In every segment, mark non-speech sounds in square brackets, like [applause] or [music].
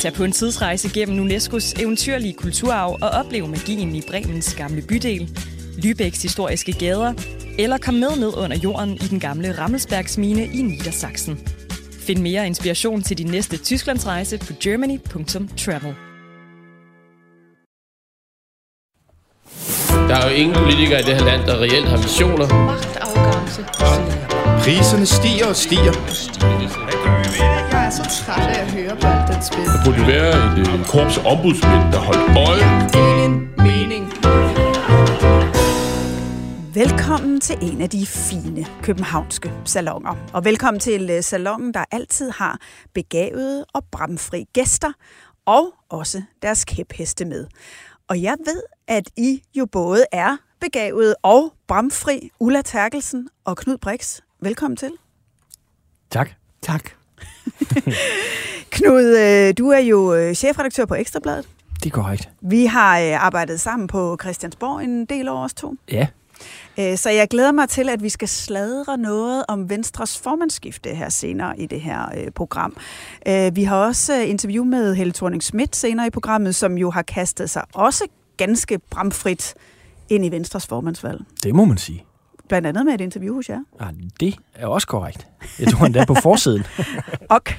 Tag på en tidsrejse gennem UNESCO's eventyrlige kulturarv og oplev magien i Bremens gamle bydel, Lübecks historiske gader, eller kom med ned under jorden i den gamle Rammelsbergsmine i Niedersachsen. Find mere inspiration til din næste Tysklandsrejse på germany.travel. Der er jo ingen politikere i det her land, der reelt har visioner. Magtafgangse. Priserne stiger og stiger. Jeg er så træt af at høre på alt den spil. Der burde være et, øh, korps ombudsmænd, der holdt øje. Ingen mening. Velkommen til en af de fine københavnske salonger. Og velkommen til øh, salongen, der altid har begavede og bramfri gæster, og også deres kæpheste med. Og jeg ved, at I jo både er begavede og bramfri. Ulla Terkelsen og Knud Brix. Velkommen til. Tak. Tak. [laughs] Knud, øh, du er jo øh, chefredaktør på Ekstrabladet. Det er korrekt. Vi har øh, arbejdet sammen på Christiansborg en del år os to. Ja. Så jeg glæder mig til, at vi skal sladre noget om Venstres formandsskifte her senere i det her program. Vi har også interview med Helle thorning Schmidt senere i programmet, som jo har kastet sig også ganske bramfrit ind i Venstres formandsvalg. Det må man sige. Blandt andet med et interview hos jer. Ja, det er også korrekt. Jeg tror endda på forsiden. [laughs] Ok.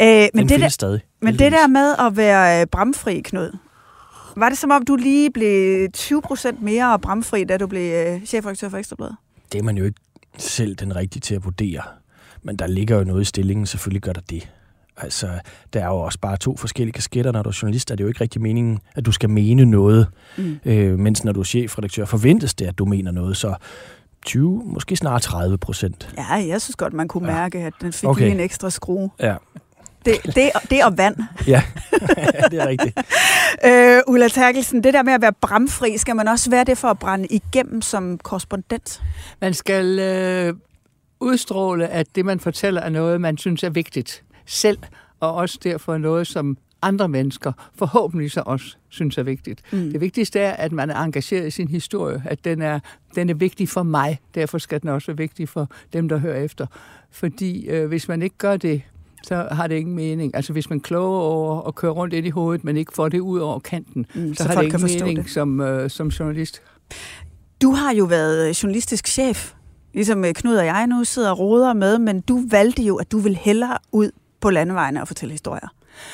Øh, men Men det, der, stadig. men det der med at være øh, bramfri, Knud, var det som om, du lige blev 20 procent mere bramfri, da du blev øh, chefredaktør for Ekstrabladet? Det er man jo ikke selv den rigtige til at vurdere. Men der ligger jo noget i stillingen, selvfølgelig gør der det. Altså, der er jo også bare to forskellige kasketter. Når du er journalist, er det jo ikke rigtig meningen, at du skal mene noget. Mm. Øh, mens når du er chefredaktør, forventes det, at du mener noget. Så 20, måske snart 30 procent. Ja, jeg synes godt, man kunne Ja. mærke, at den fik Okay. lige en ekstra skrue. Ja, Det, det, det og vand. ja. [laughs] det er rigtigt. Øh, Ulla Terkelsen, det der med at være bramfri, skal man også være det for at brænde igennem som korrespondent? Man skal øh, udstråle, at det, man fortæller, er noget, man synes er vigtigt selv, og også derfor noget, som andre mennesker forhåbentlig så også synes er vigtigt. Mm. Det vigtigste er, at man er engageret i sin historie, at den er, den er vigtig for mig, derfor skal den også være vigtig for dem, der hører efter. Fordi øh, hvis man ikke gør det, så har det ingen mening. Altså hvis man kloger over at køre rundt ind i hovedet, men ikke får det ud over kanten, Mm, så, så har det ingen mening som, øh, som journalist. Du har jo været journalistisk chef, ligesom øh, Knud og jeg nu sidder og roder med, men du valgte jo, at du vil hellere ud på landevejene og fortælle historier.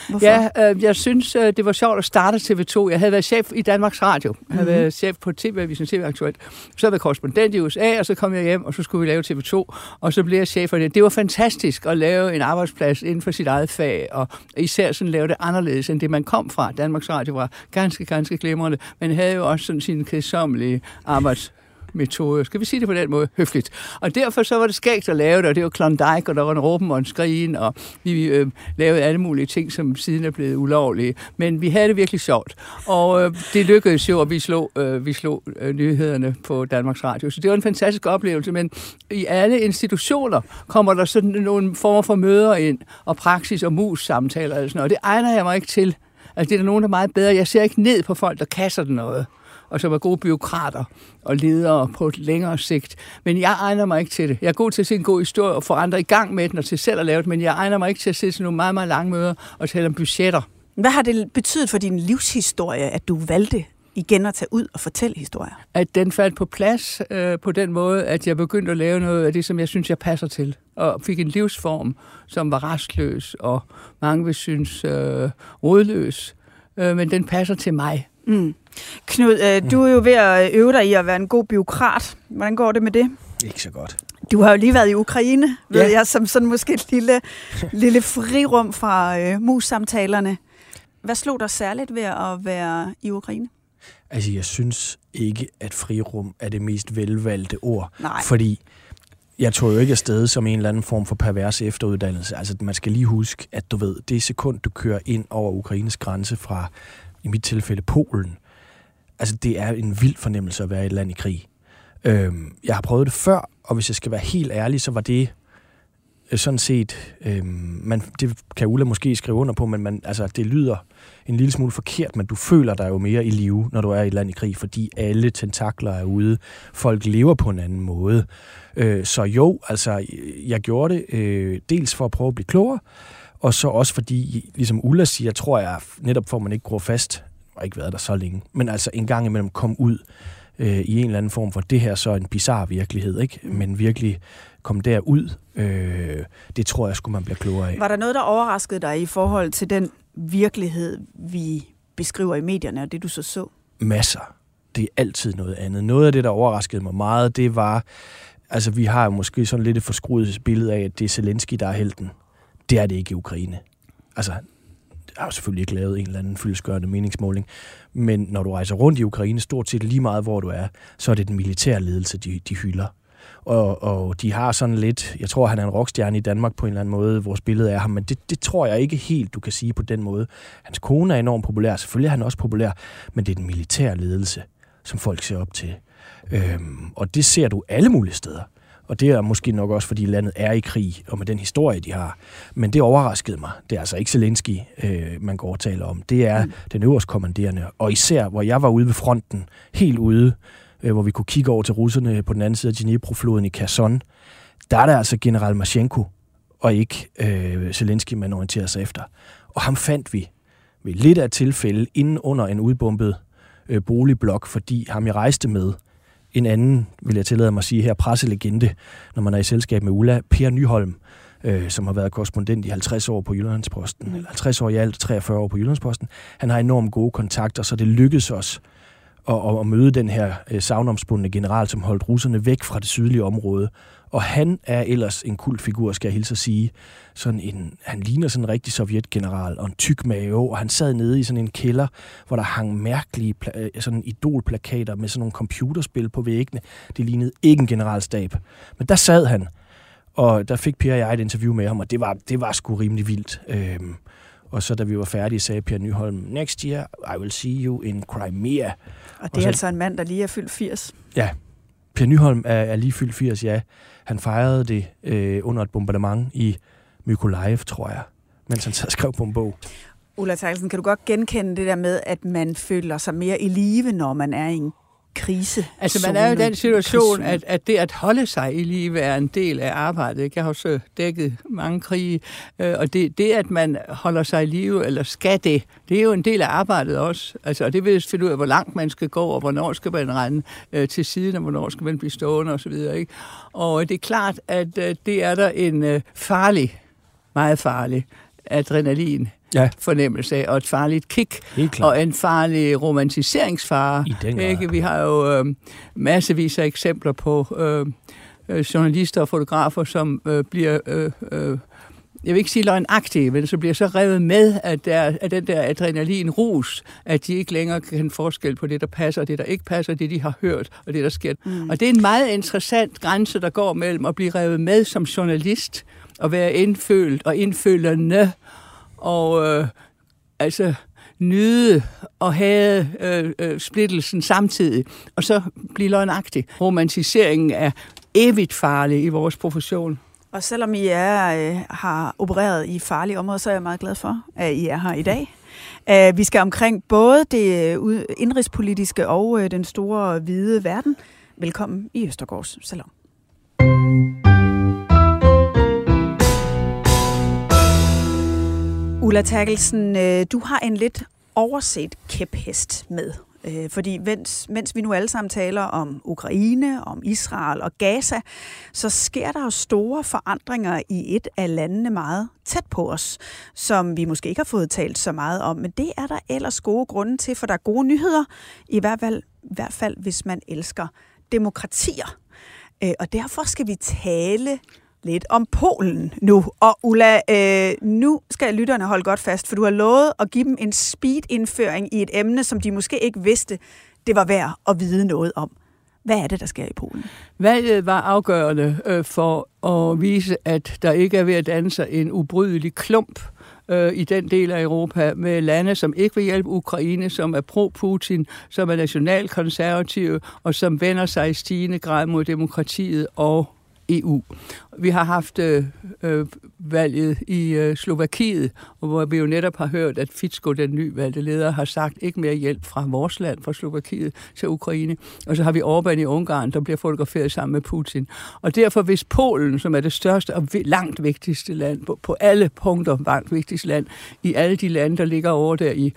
Hvorfor? Ja, øh, jeg synes, øh, det var sjovt at starte TV2. Jeg havde været chef i Danmarks Radio. Jeg havde Mhm. været chef på TV-avisen TV Aktuelt. Så havde jeg korrespondent i USA, og så kom jeg hjem, og så skulle vi lave TV2. Og så blev jeg chef for det. Det var fantastisk at lave en arbejdsplads inden for sit eget fag, og især sådan lave det anderledes end det, man kom fra. Danmarks Radio var ganske, ganske glimrende, men havde jo også sådan sine kedsommelige arbejds metode. Skal vi sige det på den måde? Høfligt. Og derfor så var det skægt at lave det, og det var Klondike, og der var en råben og en skrigen, og vi øh, lavede alle mulige ting, som siden er blevet ulovlige. Men vi havde det virkelig sjovt. Og øh, det lykkedes jo, at vi slog, øh, vi slog øh, nyhederne på Danmarks Radio. Så det var en fantastisk oplevelse, men i alle institutioner kommer der sådan nogle former for møder ind, og praksis og mus-samtaler og sådan noget. Det egner jeg mig ikke til. Altså, det er der nogen, der er meget bedre. Jeg ser ikke ned på folk, der kasser den noget og som er gode byråkrater og ledere på et længere sigt. Men jeg egner mig ikke til det. Jeg er god til at se en god historie og få andre i gang med den og til selv at lave det, men jeg egner mig ikke til at sidde til nogle meget, meget lange møder og tale om budgetter. Hvad har det betydet for din livshistorie, at du valgte igen at tage ud og fortælle historier? At den faldt på plads øh, på den måde, at jeg begyndte at lave noget af det, som jeg synes, jeg passer til. Og fik en livsform, som var restløs, og mange vil synes øh, rådløs. Øh, men den passer til mig. Mm. Knud, øh, du er jo ved at øve dig i at være en god biokrat. Hvordan går det med det? Ikke så godt. Du har jo lige været i Ukraine, ved Ja. jeg, som sådan måske et lille, lille frirum fra øh, mus-samtalerne. Hvad slog dig særligt ved at være i Ukraine? Altså, jeg synes ikke, at frirum er det mest velvalgte ord. Nej. Fordi jeg tog jo ikke afsted som en eller anden form for pervers efteruddannelse. Altså, man skal lige huske, at du ved, det sekund, du kører ind over Ukraines grænse fra, i mit tilfælde, Polen, altså, det er en vild fornemmelse at være i et land i krig. Øhm, jeg har prøvet det før, og hvis jeg skal være helt ærlig, så var det øh, sådan set, øhm, man, det kan Ulla måske skrive under på, men man, altså, det lyder en lille smule forkert, men du føler dig jo mere i live, når du er i et land i krig, fordi alle tentakler er ude. Folk lever på en anden måde. Øh, så jo, altså, jeg gjorde det øh, dels for at prøve at blive klogere, Og så også fordi, ligesom Ulla siger, tror jeg, netop for at man ikke gror fast, og ikke været der så længe, men altså en gang imellem kom ud øh, i en eller anden form for, det her så en bizarre virkelighed, ikke? men virkelig kom derud, øh, det tror jeg skulle man bliver klogere af. Var der noget, der overraskede dig i forhold til den virkelighed, vi beskriver i medierne, og det du så så? Masser. Det er altid noget andet. Noget af det, der overraskede mig meget, det var, altså vi har jo måske sådan lidt et forskruet billede af, at det er Zelensky, der er helten. Det er det ikke i Ukraine. Altså, jeg har jo selvfølgelig ikke lavet en eller anden fyldesgørende meningsmåling, men når du rejser rundt i Ukraine, stort set lige meget hvor du er, så er det den militære ledelse, de, de hylder. Og, og de har sådan lidt, jeg tror, han er en rockstjerne i Danmark på en eller anden måde, vores billede af ham, men det, det tror jeg ikke helt, du kan sige på den måde. Hans kone er enormt populær, selvfølgelig er han også populær, men det er den militære ledelse, som folk ser op til. Øhm, og det ser du alle mulige steder. Og det er måske nok også, fordi landet er i krig, og med den historie, de har. Men det overraskede mig. Det er altså ikke Zelensky, øh, man går og taler om. Det er mm. den øverste kommanderende. Og især, hvor jeg var ude ved fronten, helt ude, øh, hvor vi kunne kigge over til russerne på den anden side af Dnipro-floden i Kherson, der er der altså general Mashenko, og ikke øh, Zelensky, man orienterer sig efter. Og ham fandt vi ved lidt af tilfælde inden under en udbumpet øh, boligblok, fordi ham jeg rejste med, en anden, vil jeg tillade mig at sige her, presselegende, når man er i selskab med Ulla, Per Nyholm, øh, som har været korrespondent i 50 år på Jyllandsposten, eller 50 år i alt, 43 år på Jyllandsposten. Han har enormt gode kontakter, så det lykkedes os og og møde den her øh, savnomspundne general, som holdt russerne væk fra det sydlige område. Og han er ellers en kultfigur, skal jeg hilse at sige. Sådan en, han ligner sådan en rigtig sovjetgeneral og en tyk mave, og han sad nede i sådan en kælder, hvor der hang mærkelige øh, sådan idolplakater med sådan nogle computerspil på væggene. Det lignede ikke en generalstab. Men der sad han, og der fik Pierre og jeg et interview med ham, og det var, det var sgu rimelig vildt. Øhm, og så da vi var færdige, sagde Pierre Nyholm, next year I will see you in Crimea. Og det er og så, altså en mand, der lige er fyldt 80. Ja, Per Nyholm er, er lige fyldt 80, ja. Han fejrede det øh, under et bombardement i Mykolaiv, tror jeg, mens han sad og skrev på en bog. Ulla Terkelsen, kan du godt genkende det der med, at man føler sig mere i live, når man er i en krise. Altså man er jo i den situation, at, at det at holde sig i live er en del af arbejdet. Jeg har også dækket mange krige, øh, og det, det at man holder sig i live, eller skal det, det er jo en del af arbejdet også. Altså, og det vil finde ud af, hvor langt man skal gå, og hvornår skal man rende øh, til siden, og hvornår skal man blive stående osv. Ikke? Og det er klart, at øh, det er der en farlig, meget farlig adrenalin ja. fornemmelse af, og et farligt kick, og en farlig romantiseringsfare. I den ikke? Vi har jo øh, massevis af eksempler på øh, øh, journalister og fotografer, som øh, bliver... Øh, øh, jeg vil ikke sige løgnagtige, men så bliver så revet med af, der, af den der adrenalin-rus, at de ikke længere kan forskel på det, der passer, og det, der ikke passer, det, de har hørt, og det, der sker. Mm. Og det er en meget interessant grænse, der går mellem at blive revet med som journalist, og være indfølt og indfølende, og øh, altså nyde og have øh, øh, splittelsen samtidig, og så blive løgnagtig. Romantiseringen er evigt farlig i vores profession. Og selvom I er, øh, har opereret i farlige områder, så er jeg meget glad for, at I er her i dag. Uh, vi skal omkring både det øh, indrigspolitiske og uh, den store hvide verden. Velkommen i Østergaards Salon. Ulla Terkelsen, øh, du har en lidt overset kæphest med. Øh, fordi mens, mens vi nu alle sammen taler om Ukraine, om Israel og Gaza, så sker der jo store forandringer i et af landene meget tæt på os, som vi måske ikke har fået talt så meget om. Men det er der ellers gode grunde til, for der er gode nyheder, i hvert fald, i hvert fald hvis man elsker demokratier. Øh, og derfor skal vi tale lidt om Polen nu. Og Ulla, øh, nu skal lytterne holde godt fast, for du har lovet at give dem en speed-indføring i et emne, som de måske ikke vidste, det var værd at vide noget om. Hvad er det, der sker i Polen? Valget var afgørende øh, for at vise, at der ikke er ved at danne sig en ubrydelig klump øh, i den del af Europa med lande, som ikke vil hjælpe Ukraine, som er pro-Putin, som er nationalkonservative og som vender sig i stigende grad mod demokratiet og EU. Vi har haft øh, øh, valget i øh, Slovakiet, hvor vi jo netop har hørt, at Fico, den nyvalgte leder, har sagt ikke mere hjælp fra vores land, fra Slovakiet til Ukraine. Og så har vi Orbán i Ungarn, der bliver fotograferet sammen med Putin. Og derfor, hvis Polen, som er det største og langt vigtigste land, på, på alle punkter langt vigtigste land, i alle de lande, der ligger over der i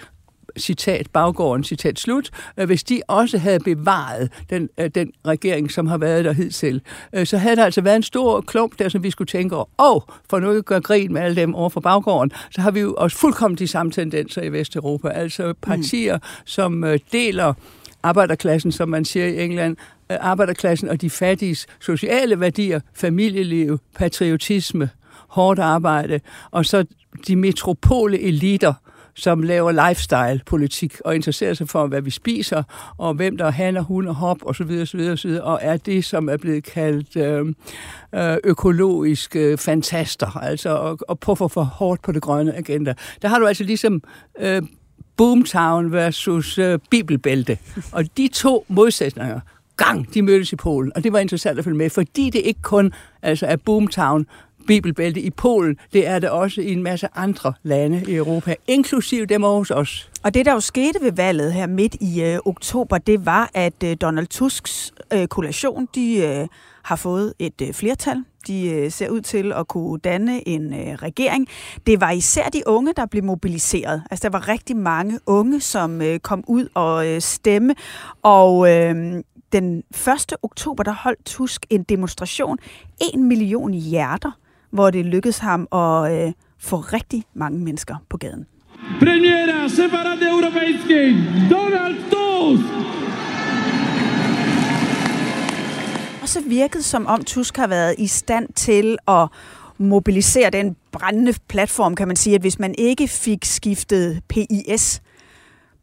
citat baggården, citat slut, øh, hvis de også havde bevaret den, øh, den regering, som har været der hidtil, øh, så havde der altså været en stor klump der, som vi skulle tænke over. Og for nu at gøre grin med alle dem over for baggården, så har vi jo også fuldkommen de samme tendenser i Vesteuropa. Altså partier, mm. som deler arbejderklassen, som man siger i England, arbejderklassen og de fattiges sociale værdier, familieliv, patriotisme, hårdt arbejde, og så de metropole eliter, som laver lifestyle-politik og interesserer sig for, hvad vi spiser, og hvem der handler hund og hop, og så videre, så videre, så videre, og er det, som er blevet kaldt øh, øh økologiske øh, fantaster, altså og, og puffer for hårdt på det grønne agenda. Der har du altså ligesom øh, Boomtown versus øh, Bibelbælte, og de to modsætninger, gang, de mødtes i Polen, og det var interessant at følge med, fordi det ikke kun altså er Boomtown bibelbælte i Polen. Det er det også i en masse andre lande i Europa, inklusiv dem hos os. Og det, der jo skete ved valget her midt i øh, oktober, det var, at øh, Donald Tusks øh, koalition, de øh, har fået et øh, flertal. De øh, ser ud til at kunne danne en øh, regering. Det var især de unge, der blev mobiliseret. Altså, der var rigtig mange unge, som øh, kom ud og øh, stemme. Og øh, den 1. oktober, der holdt Tusk en demonstration. En million hjerter hvor det lykkedes ham at øh, få rigtig mange mennesker på gaden. Premiera szefa Rady Europejskiej, Donald Tusk! Og så virkede som om Tusk har været i stand til at mobilisere den brændende platform, kan man sige, at hvis man ikke fik skiftet PIS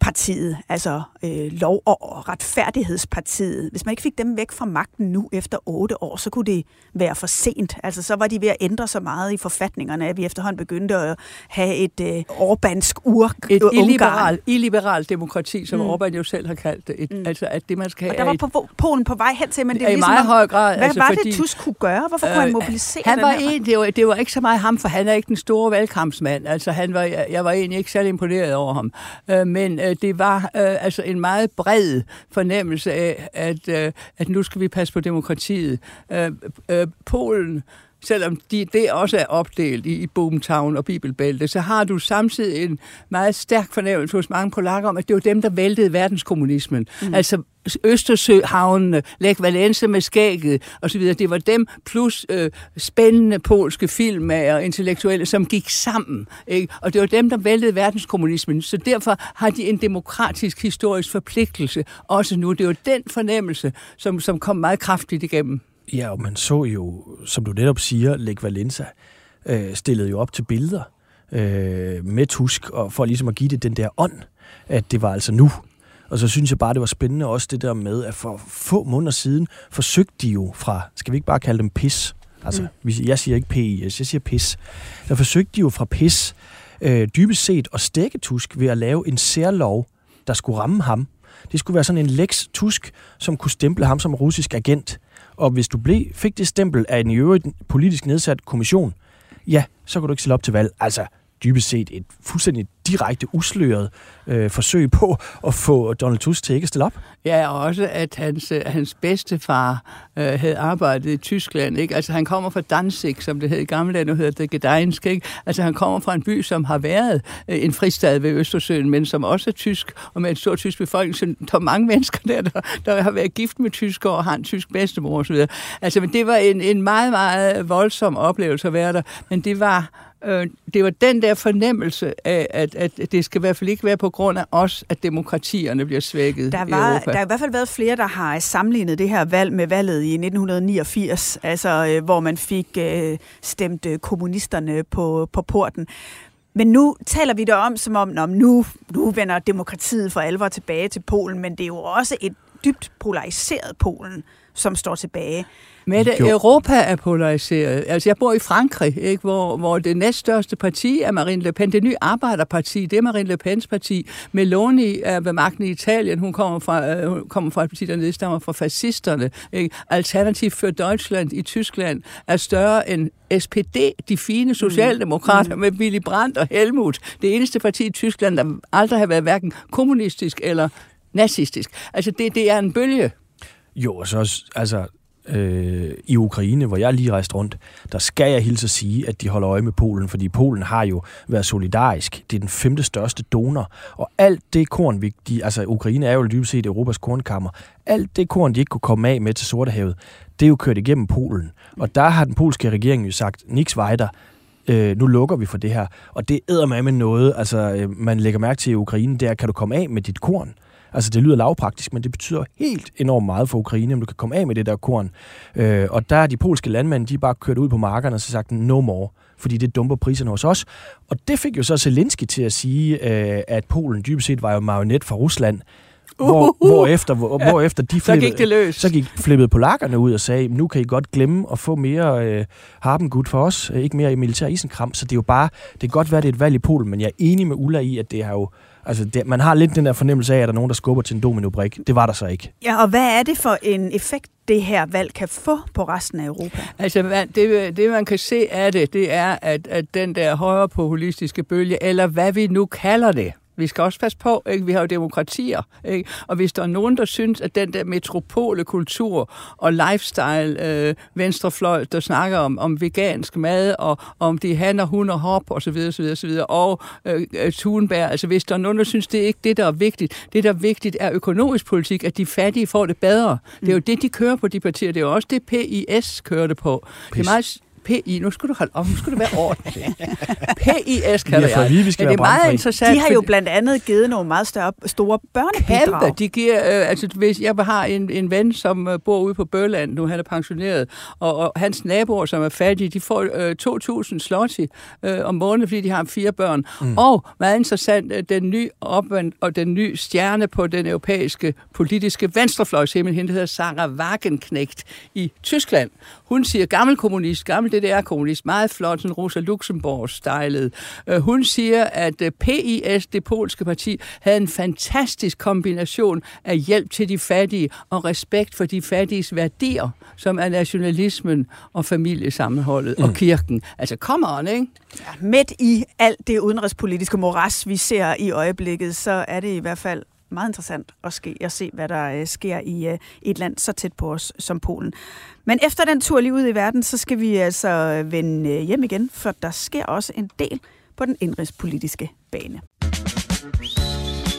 partiet, altså øh, Lov- og Retfærdighedspartiet, hvis man ikke fik dem væk fra magten nu efter otte år, så kunne det være for sent. Altså så var de ved at ændre så meget i forfatningerne, at vi efterhånden begyndte at have et øh, orbansk ur Et illiberal, illiberal demokrati, som mm. Orbán jo selv har kaldt det. Et, mm. Altså at det, man skal og der var på, Polen på vej hen til, men det er ligesom, i meget høj grad. Hvad altså, var fordi, det, Tusk kunne gøre? Hvorfor øh, kunne han mobilisere han var en, det, var, det var ikke så meget ham, for han er ikke den store valgkampsmand. Altså han var, jeg var egentlig ikke særlig imponeret over ham. Øh, men øh, det var øh, altså en meget bred fornemmelse af, at, øh, at nu skal vi passe på demokratiet. Øh, øh, Polen selvom de, det også er opdelt i, i Boomtown og Bibelbælte, så har du samtidig en meget stærk fornemmelse hos mange polakker om, at det var dem, der væltede verdenskommunismen. Mm. Altså Østersøhavnene, Lech Valence med skægget osv. Det var dem plus øh, spændende polske filmmager og intellektuelle, som gik sammen. Ikke? Og det var dem, der væltede verdenskommunismen. Så derfor har de en demokratisk historisk forpligtelse også nu. Det var den fornemmelse, som, som kom meget kraftigt igennem. Ja, og man så jo, som du netop siger, Lech Valenza øh, stillede jo op til billeder øh, med Tusk, og for ligesom at give det den der ånd, at det var altså nu. Og så synes jeg bare, det var spændende også det der med, at for få måneder siden forsøgte de jo fra, skal vi ikke bare kalde dem pis, altså mm. jeg siger ikke PIS, jeg siger pis, der forsøgte de jo fra pis øh, dybest set at stække Tusk ved at lave en særlov, der skulle ramme ham. Det skulle være sådan en Lex Tusk, som kunne stemple ham som russisk agent. Og hvis du blev, fik det stempel af en i øvrigt politisk nedsat kommission, ja, så kan du ikke stille op til valg. Altså, dybest set et fuldstændig direkte usløret øh, forsøg på at få Donald Tusk til ikke at stille op. Ja, og også at hans, øh, hans bedstefar øh, havde arbejdet i Tyskland. Ikke? Altså han kommer fra Danzig, som det hed i gamle dage, nu hedder det Gdańsk. Ikke? Altså han kommer fra en by, som har været øh, en fristad ved Østersøen, men som også er tysk, og med en stor tysk befolkning. Så der er mange [laughs] mennesker der, der, der har været gift med tysker og har en tysk bedstemor osv. Altså, men det var en, en meget, meget voldsom oplevelse at være der. Men det var øh, det var den der fornemmelse af, at, at det skal i hvert fald ikke være på grund af os, at demokratierne bliver svækket der var, i Europa. Der har i hvert fald været flere, der har sammenlignet det her valg med valget i 1989, altså øh, hvor man fik øh, stemt øh, kommunisterne på, på porten. Men nu taler vi der om, som om nu, nu vender demokratiet for alvor tilbage til Polen, men det er jo også et dybt polariseret Polen, som står tilbage. Men Europa er polariseret. Altså, jeg bor i Frankrig, ikke, hvor, hvor det næststørste parti er Marine Le Pen. Det nye arbejderparti, det er Marine Le Pens parti. Meloni er ved magten i Italien. Hun kommer fra, øh, hun kommer fra et parti, der nedstammer fra fascisterne. Ikke? Alternativ for Deutschland i Tyskland er større end SPD, de fine socialdemokrater mm. med Willy Brandt og Helmut. Det eneste parti i Tyskland, der aldrig har været hverken kommunistisk eller nazistisk. Altså, det, det er en bølge. Jo, og så altså, øh, i Ukraine, hvor jeg lige rejste rundt, der skal jeg hilse at sige, at de holder øje med Polen, fordi Polen har jo været solidarisk. Det er den femte største donor, og alt det korn, vi, de, altså Ukraine er jo dybest set Europas kornkammer, alt det korn, de ikke kunne komme af med til Sortehavet, det er jo kørt igennem Polen. Og der har den polske regering jo sagt, niks weiter, øh, nu lukker vi for det her. Og det æder med med noget, altså øh, man lægger mærke til i Ukraine, der kan du komme af med dit korn. Altså, det lyder lavpraktisk, men det betyder helt enormt meget for Ukraine, om du kan komme af med det der korn. Øh, og der er de polske landmænd, de bare kørt ud på markerne og så sagt, no more fordi det dumper priserne hos os. Og det fik jo så Zelensky til at sige, øh, at Polen dybest set var jo marionet for Rusland, hvor, uh, uh, hvor, efter, hvor, ja, hvor efter de flippede, så gik det løs. Så gik flippede polakkerne ud og sagde, nu kan I godt glemme at få mere øh, harpengud for os, øh, ikke mere i militær isenkram. Så det er jo bare, det kan godt være, det er et valg i Polen, men jeg er enig med Ulla i, at det har jo Altså, det, man har lidt den der fornemmelse af, at der er nogen, der skubber til en dominobrik. Det var der så ikke. Ja, og hvad er det for en effekt, det her valg kan få på resten af Europa? Altså, det, det man kan se af det, det er, at, at den der højre populistiske bølge, eller hvad vi nu kalder det, vi skal også passe på, ikke? vi har jo demokratier, ikke? og hvis der er nogen, der synes, at den der metropole kultur og lifestyle øh, venstrefløj, der snakker om, om vegansk mad, og om de han og hun og hop, og så videre, så videre, så videre, og øh, øh, Thunberg, altså hvis der er nogen, der synes, det er ikke det, der er vigtigt. Det, der er vigtigt, er økonomisk politik, at de fattige får det bedre. Det er jo det, de kører på, de partier. Det er jo også det, PIS kører det på. Pis. Det er meget PI, nu skulle du holde op, nu skulle du være ordentlig. PIS kalder jeg. Vi, vi skal Men det er meget interessant. De har jo blandt andet givet nogle meget større, store børnebidrag. Kæmpe. De giver, øh, altså hvis jeg har en, en ven, som øh, bor ude på Bøland, nu han er pensioneret, og, og hans naboer, som er fattige, de får øh, 2.000 slotti øh, om måneden, fordi de har fire børn. Mm. Og meget interessant, øh, den nye opvand og den nye stjerne på den europæiske politiske venstrefløjshimmel, hende hedder Sarah Wagenknecht i Tyskland. Hun siger gammel kommunist, gammel DDR-kommunist, meget flot, sådan Rosa Luxemburg-stylet. Uh, hun siger, at øh, PIS, det polske parti, havde en fantastisk kombination af hjælp til de fattige og respekt for de fattiges værdier, som er nationalismen og familiesammenholdet mm. og kirken. Altså, come on, ikke? Ja, midt i alt det udenrigspolitiske moras, vi ser i øjeblikket, så er det i hvert fald meget interessant at, ske, at se, hvad der øh, sker i øh, et land så tæt på os som Polen. Men efter den tur lige ud i verden, så skal vi altså vende øh, hjem igen, for der sker også en del på den indrigspolitiske bane.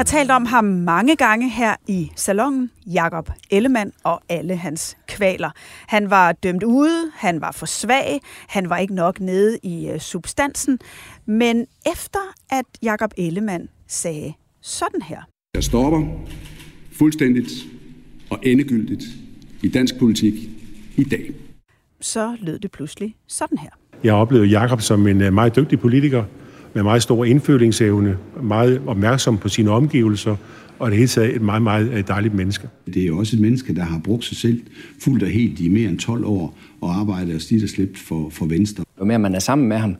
har talt om ham mange gange her i salongen, Jakob Ellemann og alle hans kvaler. Han var dømt ude, han var for svag, han var ikke nok nede i uh, substansen, men efter at Jakob Ellemann sagde sådan her. Jeg stopper fuldstændigt og endegyldigt i dansk politik i dag. Så lød det pludselig sådan her. Jeg oplevede Jakob som en øh, meget dygtig politiker, med meget stor indfølingsevne, meget opmærksom på sine omgivelser, og det hele taget et meget, meget øh, dejligt menneske. Det er jo også et menneske, der har brugt sig selv fuldt og helt i mere end 12 år og arbejdet og slidt og slæbt for, for Venstre. Jo mere man er sammen med ham,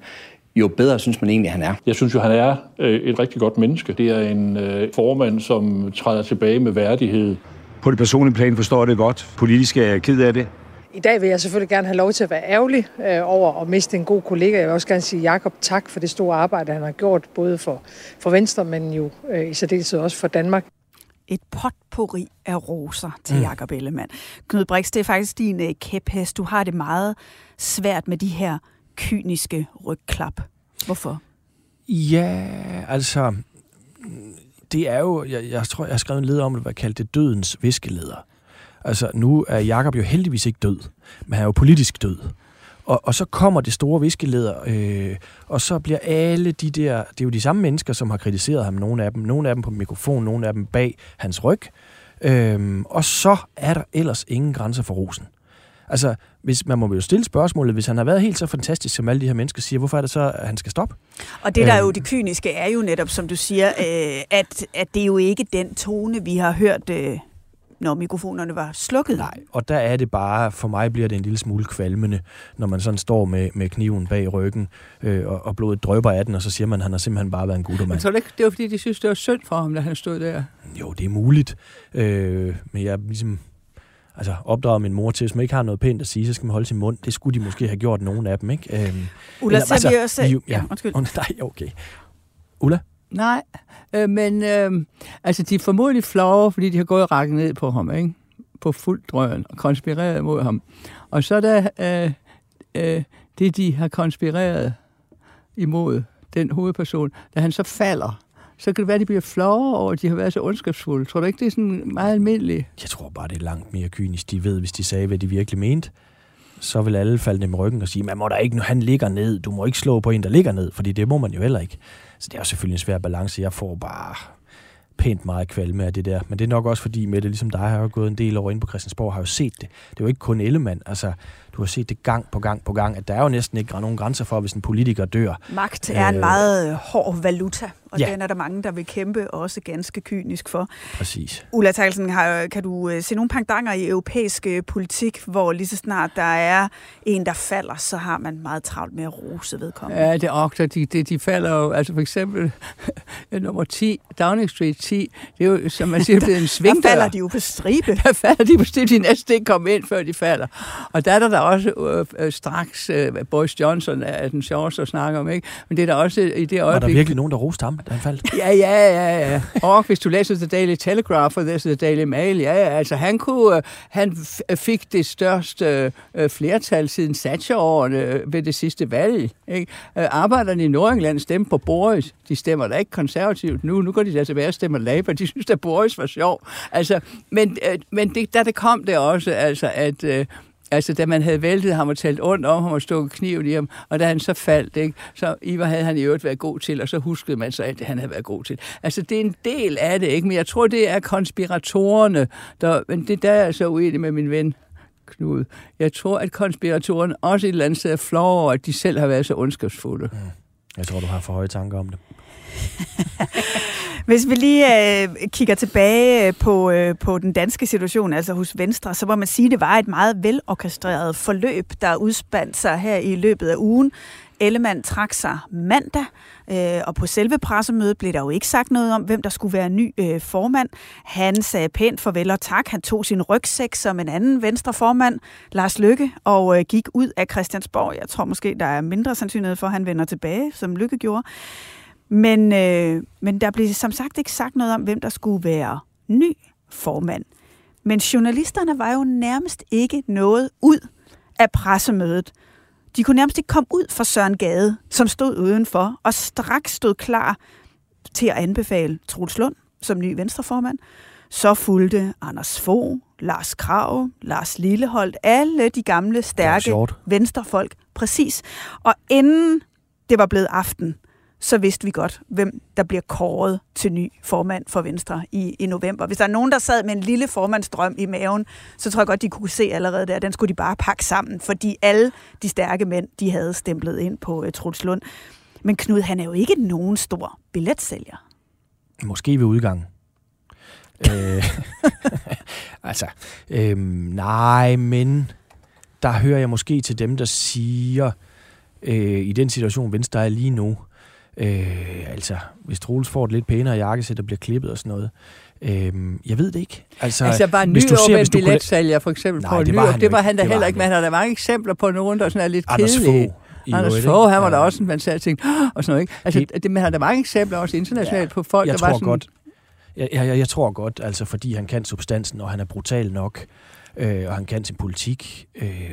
jo bedre synes man egentlig, han er. Jeg synes jo, han er øh, et rigtig godt menneske. Det er en øh, formand, som træder tilbage med værdighed. På det personlige plan forstår jeg det godt. Politisk er jeg ked af det. I dag vil jeg selvfølgelig gerne have lov til at være ærgerlig øh, over at miste en god kollega. Jeg vil også gerne sige Jakob tak for det store arbejde, han har gjort, både for, for Venstre, men jo øh, i særdeleshed også for Danmark. Et potpourri af roser til mm. Jakob Ellemann. Knud Brix, det er faktisk din øh, kæphest. Du har det meget svært med de her kyniske rygklap. Hvorfor? Ja, altså, det er jo, jeg, jeg tror, jeg har skrevet en leder om, det var kaldt det dødens viskeleder. Altså, nu er Jakob jo heldigvis ikke død, men han er jo politisk død. Og, og så kommer det store viskeleder, øh, og så bliver alle de der, det er jo de samme mennesker, som har kritiseret ham, nogle af dem, nogle af dem på mikrofon, nogle af dem bag hans ryg, øh, og så er der ellers ingen grænser for rosen. Altså, hvis, man må jo stille spørgsmålet, hvis han har været helt så fantastisk, som alle de her mennesker siger, hvorfor er det så, at han skal stoppe? Og det, der er jo det kyniske, er jo netop, som du siger, øh, at, at det er jo ikke den tone, vi har hørt, øh, når mikrofonerne var slukket. Nej, og der er det bare, for mig bliver det en lille smule kvalmende, når man sådan står med, med kniven bag ryggen, øh, og, og blodet drøber af den, og så siger man, at han har simpelthen bare været en guttermand. Men tror du ikke, det var fordi, de synes, det var synd for ham, da han stod der? Jo, det er muligt, øh, men jeg ligesom altså opdraget min mor til, hvis man ikke har noget pænt at sige, så skal man holde sin mund. Det skulle de måske have gjort, nogle af dem, ikke? Øhm, Ulla, eller, altså, vi også... Jo, ja, undskyld. Oh, nej, okay. Ulla? Nej, øh, men øh, altså, de er formodentlig flove, fordi de har gået og rakket ned på ham, ikke? På fuld drøn og konspireret mod ham. Og så der øh, øh, det, de har konspireret imod den hovedperson, da han så falder, så kan det være, at de bliver flove over, at de har været så ondskabsfulde. Tror du ikke, det er sådan meget almindeligt? Jeg tror bare, det er langt mere kynisk. De ved, hvis de sagde, hvad de virkelig mente, så vil alle falde dem i ryggen og sige, man må da ikke, når han ligger ned, du må ikke slå på en, der ligger ned, fordi det må man jo heller ikke. Så det er jo selvfølgelig en svær balance. Jeg får bare pænt meget kvalme af det der. Men det er nok også fordi, med det ligesom dig har jo gået en del over ind på Christiansborg, har jo set det. Det er jo ikke kun Ellemann. Altså, du har set det gang på gang på gang, at der er jo næsten ikke nogen grænser for, hvis en politiker dør. Magt er øh, en meget hård valuta, og ja. den er der mange, der vil kæmpe også ganske kynisk for. Præcis. Ulla Terkelsen, har, kan du øh, se nogle pangdanger i europæisk øh, politik, hvor lige så snart der er en, der falder, så har man meget travlt med at rose vedkommende? Ja, det er også, de, de, de falder jo, altså for eksempel [laughs] nummer 10, Downing Street 10, det er jo, som man siger, [laughs] det er en svingdør. der falder de jo på stribe. Der falder de på stribe, de næsten ikke kommer ind, før de falder. Og der er der, der også øh, øh, straks, øh, Boris Johnson er den sjoveste at snakke om, ikke? Men det er der også i det øjeblik... Var der virkelig nogen, der roste ham, da han faldt? Ja, ja, ja, ja. Og hvis du læser The Daily Telegraph og The Daily Mail, ja, ja, altså han kunne, øh, han fik det største øh, flertal siden Thatcher-årene øh, ved det sidste valg, ikke? Arbejderne i Nordengland stemte på Boris. De stemmer da ikke konservativt nu. Nu går de da tilbage og stemmer Labour. De synes, at Boris var sjov. Altså, men men det, da det kom det også, altså, at øh, Altså, da man havde væltet ham og talt ondt om ham og stukket kniven i ham, og da han så faldt, ikke, så Ivar havde han i øvrigt været god til, og så huskede man så alt det, han havde været god til. Altså, det er en del af det, ikke? Men jeg tror, det er konspiratorerne, der, men det der er jeg så uenig med min ven Knud. Jeg tror, at konspiratorerne også et eller andet sted er flove over, at de selv har været så ondskabsfulde. Mm. Jeg tror, du har for høje tanker om det. [laughs] Hvis vi lige øh, kigger tilbage øh, på, øh, på den danske situation, altså hos Venstre, så må man sige, at det var et meget velorkestreret forløb, der udspandt sig her i løbet af ugen. Ellemann trak sig mandag, øh, og på selve pressemødet blev der jo ikke sagt noget om, hvem der skulle være ny øh, formand. Han sagde pænt farvel og tak. Han tog sin rygsæk som en anden venstre formand, Lars Lykke, og øh, gik ud af Christiansborg. Jeg tror måske, der er mindre sandsynlighed for, at han vender tilbage, som Lykke gjorde. Men, øh, men der blev som sagt ikke sagt noget om, hvem der skulle være ny formand. Men journalisterne var jo nærmest ikke noget ud af pressemødet. De kunne nærmest ikke komme ud for Søren Gade, som stod udenfor, og straks stod klar til at anbefale Troels Lund som ny venstreformand. Så fulgte Anders Fogh, Lars Krav, Lars Lilleholdt, alle de gamle, stærke venstrefolk. Præcis. Og inden det var blevet aften, så vidste vi godt, hvem der bliver kåret til ny formand for Venstre i, i november. Hvis der er nogen, der sad med en lille formandsdrøm i maven, så tror jeg godt, de kunne se allerede der, den skulle de bare pakke sammen, fordi alle de stærke mænd, de havde stemplet ind på uh, Truls Lund. Men Knud, han er jo ikke nogen stor billetsælger. Måske ved udgangen. [laughs] øh, [laughs] altså, øh, nej, men der hører jeg måske til dem, der siger, øh, i den situation, Venstre er lige nu, Øh, altså, hvis Troels får et lidt pænere jakkesæt, der bliver klippet og sådan noget. Øh, jeg ved det ikke. Altså, altså var en ny billetsælger, for eksempel Nej, på det var, han, det var han da heller ikke, men han har der mange eksempler på nogen, der sådan er lidt Anders kedelige. Anders Fogh, han var ja. der også, man sagde ting, og sådan noget, ikke? Altså, det, det, man har der mange eksempler også internationalt ja, på folk, jeg der tror var sådan... Godt, jeg, jeg, jeg tror godt, altså fordi han kan substansen, og han er brutal nok, øh, og han kan sin politik, øh,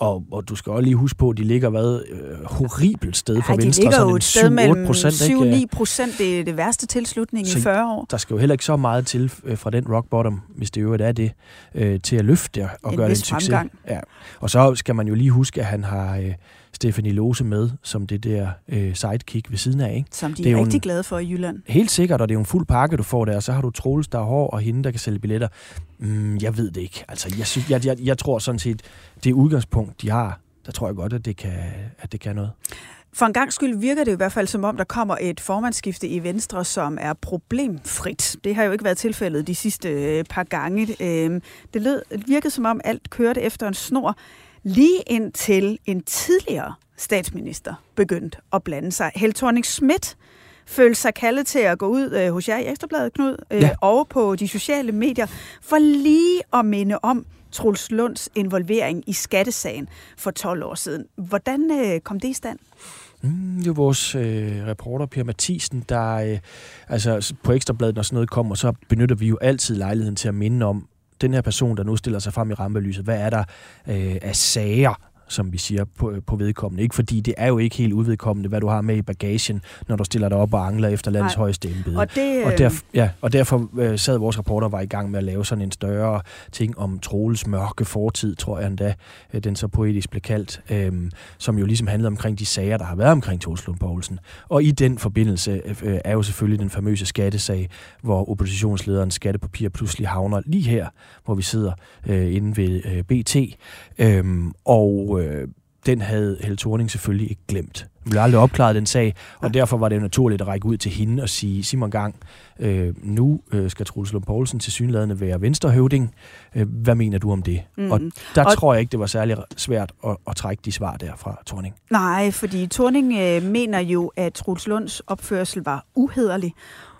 Og, og du skal også lige huske på, at de ligger hvad, øh, horribelt sted for de Venstre. ligger sådan jo et sted mellem 7-8%, 7-9 procent. Det er det værste tilslutning i Så 40 år. Der skal jo heller ikke så meget til øh, fra den rock bottom, hvis det jo er det, øh, til at løfte det og En gøre det en succes. fremgang. Ja. Og så skal man jo lige huske, at han har øh, Stephanie Lose med som det der øh, sidekick ved siden af. Ikke? Som de det er, jo rigtig en, glade for i Jylland. Helt sikkert, og det er jo en fuld pakke, du får der. Så har du Troels, der er hård, og hende, der kan sælge billetter. Mm, jeg ved det ikke. Altså, jeg, synes, jeg, jeg, jeg tror sådan set, det udgangspunkt, de har, der tror jeg godt, at det kan, at det kan noget. For en gang skyld virker det i hvert fald som om, der kommer et formandsskifte i Venstre, som er problemfrit. Det har jo ikke været tilfældet de sidste øh, par gange. Øh, det, lød, det virkede som om alt kørte efter en snor, lige indtil en tidligere statsminister begyndte at blande sig. Held thorning Schmidt følte sig kaldet til at gå ud øh, hos jer i Ekstrabladet, Knud, øh, Ja. og på de sociale medier, for lige at minde om Truls Lunds involvering i skattesagen for 12 år siden. Hvordan øh, kom det i stand? Mm, det er vores øh, reporter, Per Mathisen, der øh, altså på Ekstrabladet, når sådan noget kommer, så benytter vi jo altid lejligheden til at minde om den her person, der nu stiller sig frem i rampelyset. Hvad er der øh, af sager, som vi siger, på, på vedkommende. Ikke fordi det er jo ikke helt udvedkommende, hvad du har med i bagagen, når du stiller dig op og angler efter landets Nej. højeste embede. Og det, og, øh, derf, ja, og derfor øh, sad vores reporter var i gang med at lave sådan en større ting om Troels mørke fortid, tror jeg endda, øh, den så poetisk blev kaldt, øh, som jo ligesom handlede omkring de sager, der har været omkring Troels Lund Poulsen. Og i den forbindelse øh, er jo selvfølgelig den famøse skattesag, hvor oppositionslederens skattepapir pludselig havner lige her, hvor vi sidder øh, inde ved øh, BT. Øh, og øh, den havde Helle Thorning selvfølgelig ikke glemt. Hun ville aldrig opklaret den sag, og derfor var det jo naturligt at række ud til hende og sige, Simon Gang, øh, nu øh, skal Troels Lund Poulsen til synlædende være venstrehøvding. Øh, hvad mener du om det? Mm. Og der Og- tror jeg ikke, det var særlig svært at, at trække de svar der fra Thorning. Nej, fordi Thorning øh, mener jo, at Truls Lunds opførsel var uhederlig,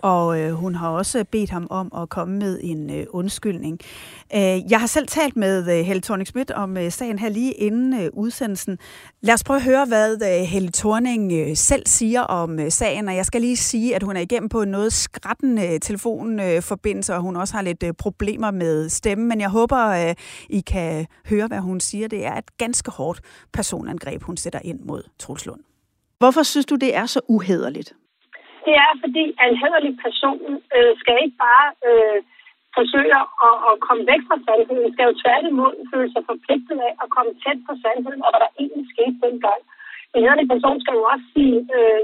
og øh, hun har også bedt ham om at komme med en øh, undskyldning. Øh, jeg har selv talt med øh, Helle thorning Schmidt om øh, sagen her lige inden øh, udsendelsen. Lad os prøve at høre, hvad øh, Helle Thorning øh, selv siger om øh, sagen, og jeg skal lige sige, at hun er igennem på noget skrættende øh, telefonforbindelse, og hun også har lidt øh, problemer med stemmen, men jeg håber, øh, I kan høre, hvad hun siger. Det er et ganske hårdt personangreb, hun sætter ind mod Truls Lund. Hvorfor synes du, det er så uhederligt? Det er fordi, en hederlig person øh, skal ikke bare øh, forsøge at, at komme væk fra sandheden. skal jo tværtimod føle sig forpligtet af at komme tæt på sandheden, og hvad der egentlig skete dengang. En hederlig person skal jo også sige, øh,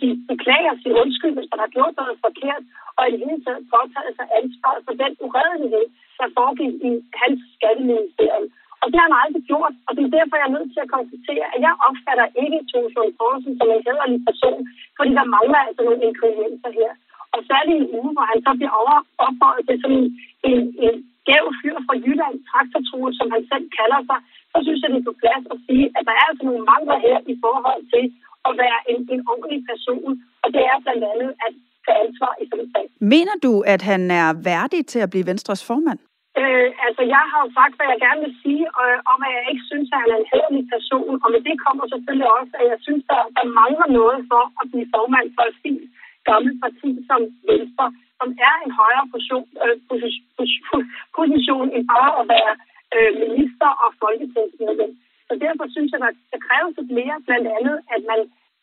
de beklager sig undskyld, hvis man har gjort noget forkert, og i det hele taget påtager sig ansvar for den uredelighed, der foregik i hans skatteministerium. Og det har han aldrig gjort, og det er derfor, jeg er nødt til at konstatere, at jeg opfatter ikke Troels Lund Poulsen som en hederlig person, fordi der mangler altså nogle ingredienser her. Og særligt i en uge, hvor han så bliver over ophøjet til sådan en, en, en gav fyr fra Jylland, traktortruet, som han selv kalder sig, så synes jeg, det er på plads at sige, at der er altså nogle mangler her i forhold til at være en, en ordentlig person. Og det er blandt andet at tage ansvar i sådan en sag. Mener du, at han er værdig til at blive Venstres formand? Øh, altså, jeg har jo sagt, hvad jeg gerne vil sige, øh, om at jeg ikke synes, at han er en hæderlig person. Og med det kommer selvfølgelig også, at jeg synes, der, der mangler noget for at blive formand for et fint gammelt parti som Venstre, som er en højere position, øh, position, position, [laughs] position end bare at være øh, minister og folketingsmedlem. Så derfor synes jeg, at der kræves lidt mere, blandt andet, at man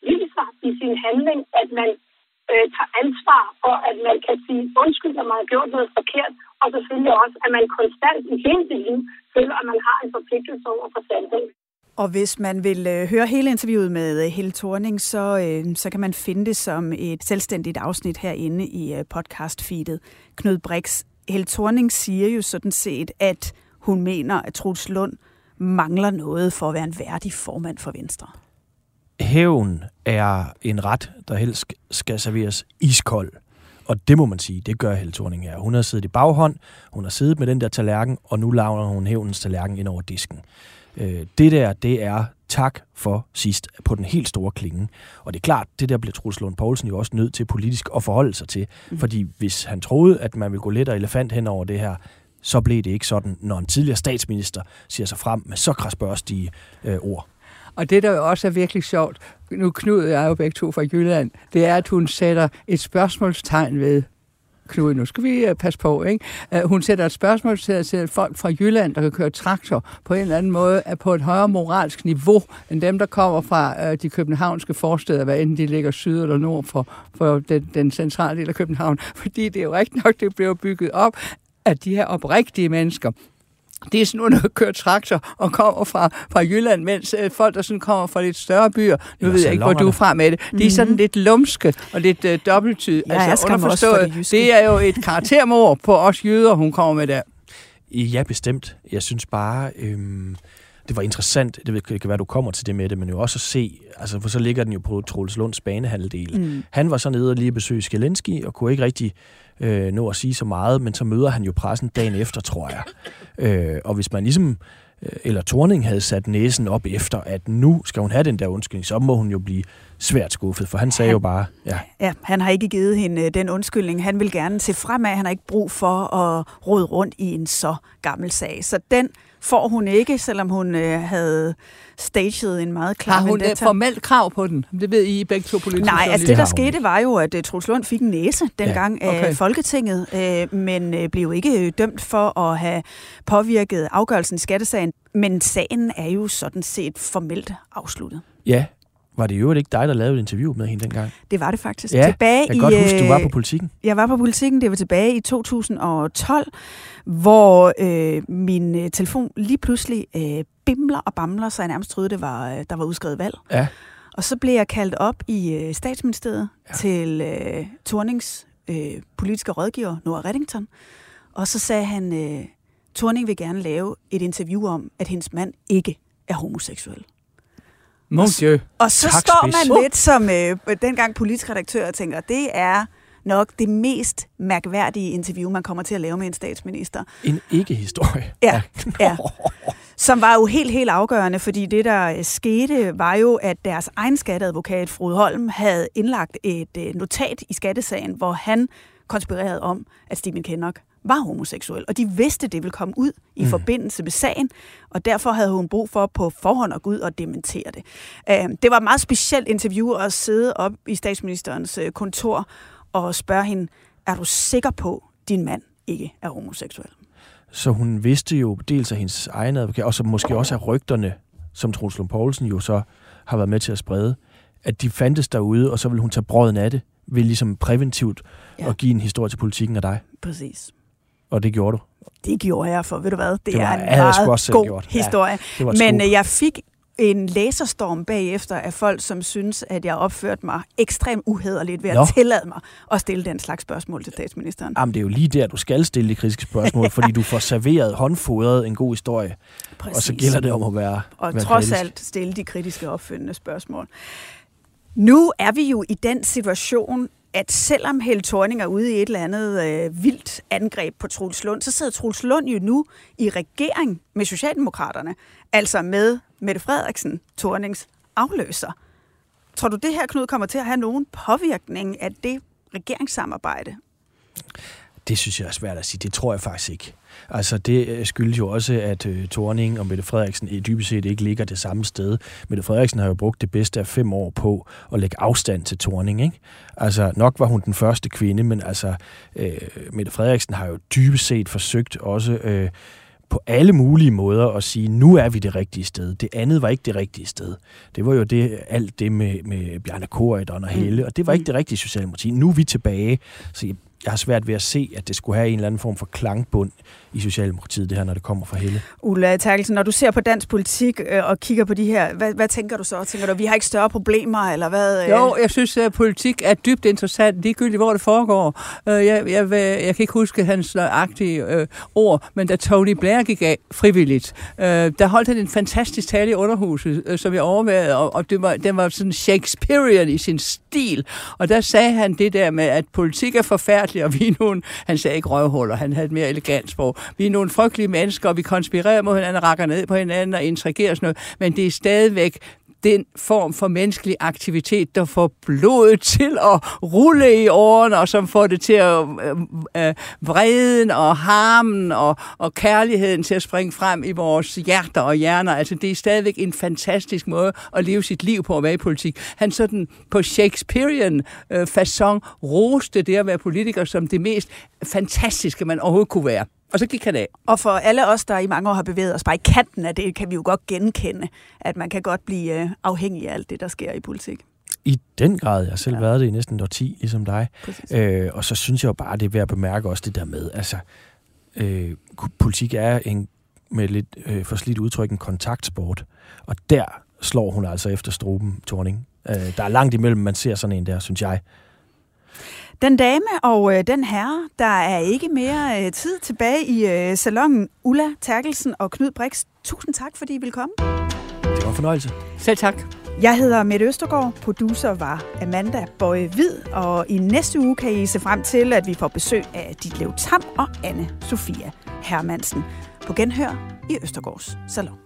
viser i sin handling, at man øh, tager ansvar for, at man kan sige undskyld, når man har gjort noget forkert, og selvfølgelig også, at man konstant i hele sit liv føler, at man har en forpligtelse over for sandheden. Og hvis man vil øh, høre hele interviewet med øh, Helle Thorning, så, øh, så kan man finde det som et selvstændigt afsnit herinde i øh, podcast-feedet. Knud Brix, Helle Thorning siger jo sådan set, at hun mener, at Truls Lund mangler noget for at være en værdig formand for Venstre. Hævn er en ret, der helst skal serveres iskold. Og det må man sige, det gør Helle Thorning her. Hun har siddet i baghånd, hun har siddet med den der tallerken, og nu laver hun hævnens tallerken ind over disken. Øh, det der, det er tak for sidst på den helt store klinge. Og det er klart, det der bliver Truls Lund Poulsen jo også nødt til politisk at forholde sig til. Mm. Fordi hvis han troede, at man ville gå let og elefant hen over det her, så blev det ikke sådan, når en tidligere statsminister siger sig frem med så krasbørstige øh, ord. Og det, der jo også er virkelig sjovt, nu Knud og jeg er jo begge to fra Jylland, det er, at hun sætter et spørgsmålstegn ved Knud, nu skal vi øh, passe på, ikke? Øh, hun sætter et spørgsmål til, til folk fra Jylland, der kan køre traktor, på en eller anden måde er på et højere moralsk niveau, end dem, der kommer fra øh, de københavnske forsteder, hvad enten de ligger syd eller nord for, for den, den centrale del af København. [laughs] Fordi det er jo rigtigt nok, det bliver bygget op af de her oprigtige mennesker, det er sådan nogle, [laughs] der kører traktor og kommer fra, fra Jylland, mens øh, folk, der sådan kommer fra lidt større byer, nu ved jeg ikke, hvor du er fra med det, de er sådan Mhm. lidt lumske og lidt øh, dobbeltyd. Ja, også for det jyske. det er jo et karaktermord på os jøder, hun kommer med der. Ja, bestemt. Jeg synes bare, øhm, det var interessant. Det, det kan være, du kommer til det med det, men jo også at se, altså, for så ligger den jo på Troels Lunds banehalvdel. Mm. Han var så nede og lige besøge Skelenski, og kunne ikke rigtig øh, nå at sige så meget, men så møder han jo pressen dagen efter, tror jeg. [laughs] Øh, og hvis man ligesom, øh, eller Torning havde sat næsen op efter, at nu skal hun have den der undskyldning, så må hun jo blive svært skuffet, for han sagde jo bare, ja, Ja, han har ikke givet hende øh, den undskyldning. Han vil gerne se fremad. Han har ikke brug for at rode rundt i en så gammel sag. Så den får hun ikke, selvom hun øh, havde staged en meget klar Har hun et vendetta. formelt krav på den? Det ved I begge to politiske Nej, altså det der skete var jo, at uh, Troels Lund fik en næse dengang Ja, ja, okay. af Folketinget, øh, men øh, blev ikke øh, dømt for at have påvirket afgørelsen i skattesagen. Men sagen er jo sådan set formelt afsluttet. ja, var det jo ikke dig, der lavede et interview med hende dengang? Det var det faktisk. Ja, tilbage jeg kan godt huske, du var øh, på Politiken. Jeg var på politikken, det var tilbage i 2012, hvor øh, min øh, telefon lige pludselig øh, bimler og bamler, så jeg nærmest troede, det var, øh, der var udskrevet valg. Ja. Og så blev jeg kaldt op i øh, statsministeriet ja. til øh, Tornings øh, politiske rådgiver, Nora Reddington. Og så sagde han, øh, Torning vil gerne lave et interview om, at hendes mand ikke er homoseksuel. Mon Dieu. Og så Tak, står spids. man lidt som øh, dengang politisk redaktør og tænker, det er nok det mest mærkværdige interview, man kommer til at lave med en statsminister. En ikke-historie. Ja, ja. Som var jo helt, helt afgørende, fordi det, der øh, skete, var jo, at deres egen skatteadvokat, Frode Holm, havde indlagt et øh, notat i skattesagen, hvor han konspirerede om, at Stephen Kinnock var homoseksuel. Og de vidste, det ville komme ud i mm. forbindelse med sagen, og derfor havde hun brug for på forhånd at gå ud og dementere det. Øh, det var et meget specielt interview at sidde op i statsministerens øh, kontor og spørge hende, er du sikker på, at din mand ikke er homoseksuel? Så hun vidste jo dels af hendes egen advokat, og så måske også af rygterne, som Troels Lund Poulsen jo så har været med til at sprede, at de fandtes derude, og så ville hun tage brøden af det, ved ligesom præventivt Ja. at give en historie til politikken af dig. Præcis. Og det gjorde du. Det gjorde jeg, for ved du hvad, det, Det var- er en meget god gjort. Ja, historie. et Men scoop. jeg fik en laserstorm bagefter af folk, som synes, at jeg opførte mig ekstremt uhederligt ved at Nå. tillade mig at stille den slags spørgsmål til statsministeren. Jamen, det er jo lige der, du skal stille de kritiske spørgsmål, [laughs] fordi du får serveret, håndfodret en god historie. Præcis. Og så gælder det om at være Og være trods kritisk. alt stille de kritiske opfølgende spørgsmål. Nu er vi jo i den situation, at selvom Helle Thorning er ude i et eller andet øh, vildt angreb på Troels Lund, så sidder Troels Lund jo nu i regering med Socialdemokraterne, altså med Mette Frederiksen, Thornings afløser. Tror du, det her, Knud, kommer til at have nogen påvirkning af det regeringssamarbejde? Det synes jeg er svært at sige. Det tror jeg faktisk ikke. Altså, det øh, skyldes jo også, at øh, Thorning og Mette Frederiksen i dybest set ikke ligger det samme sted. Mette Frederiksen har jo brugt det bedste af fem år på at lægge afstand til Thorning, ikke? Altså, nok var hun den første kvinde, men altså, øh, Mette Frederiksen har jo dybest set forsøgt også øh, på alle mulige måder at sige, nu er vi det rigtige sted. Det andet var ikke det rigtige sted. Det var jo det, alt det med, med Bjarne Korydon og Helle, og det var ikke det rigtige Socialdemokrati. Nu er vi tilbage, så jeg, jeg har svært ved at se, at det skulle have en eller anden form for klangbund i Socialdemokratiet, det her, når det kommer fra Helle. Ulla Terkelsen, når du ser på dansk politik øh, og kigger på de her, hvad, hvad tænker du så? Tænker du, vi har ikke større problemer, eller hvad? øh? Jo, jeg synes, at politik er dybt interessant, ligegyldigt hvor det foregår. Øh, Jeg, jeg, vil- jeg kan ikke huske hans nøjagtige øh, ord, men da Tony Blair gik af frivilligt, øh, der holdt han en fantastisk tale i underhuset, øh, som jeg overvejede, og, og det var, den var sådan Shakespearean i sin stil. Og der sagde han det der med, at politik er forfærdelig, og vi nogle, han sagde ikke røvhuller, han havde et mere elegant sprog. Vi er nogle frygtelige mennesker, og vi konspirerer mod hinanden, rakker ned på hinanden og intrigerer sådan noget, men det er stadigvæk den form for menneskelig aktivitet, der får blodet til at rulle i årene, og som får det til at øh, øh, vreden og harmen og, og kærligheden til at springe frem i vores hjerter og hjerner. Altså, det er stadigvæk en fantastisk måde at leve sit liv på at være i politik. Han sådan på Shakespearean øh, façon roste det at være politiker som det mest fantastiske, man overhovedet kunne være. Og så gik han af. Og for alle os, der i mange år har bevæget os bare i kanten af det, kan vi jo godt genkende, at man kan godt blive øh, afhængig af alt det, der sker i politik. I den grad. Jeg har selv ja. været det i næsten et 10, ligesom dig. Øh, og så synes jeg jo bare, det er værd at bemærke også det der med, altså, øh, politik er en, med lidt øh, forslidt udtryk, en kontaktsport. Og der slår hun altså efter struben, Torning. Øh, der er langt imellem, man ser sådan en der, synes jeg. Den dame og øh, den herre, der er ikke mere øh, tid tilbage i øh, salongen. Ulla Terkelsen og Knud Brix, tusind tak, fordi I ville komme. Det var en fornøjelse. Selv tak. Jeg hedder Mette Østergaard, producer var Amanda Bøje Hvid, og i næste uge kan I se frem til, at vi får besøg af Ditlev Tam og anne Sofia Hermansen på genhør i Østergaards Salon.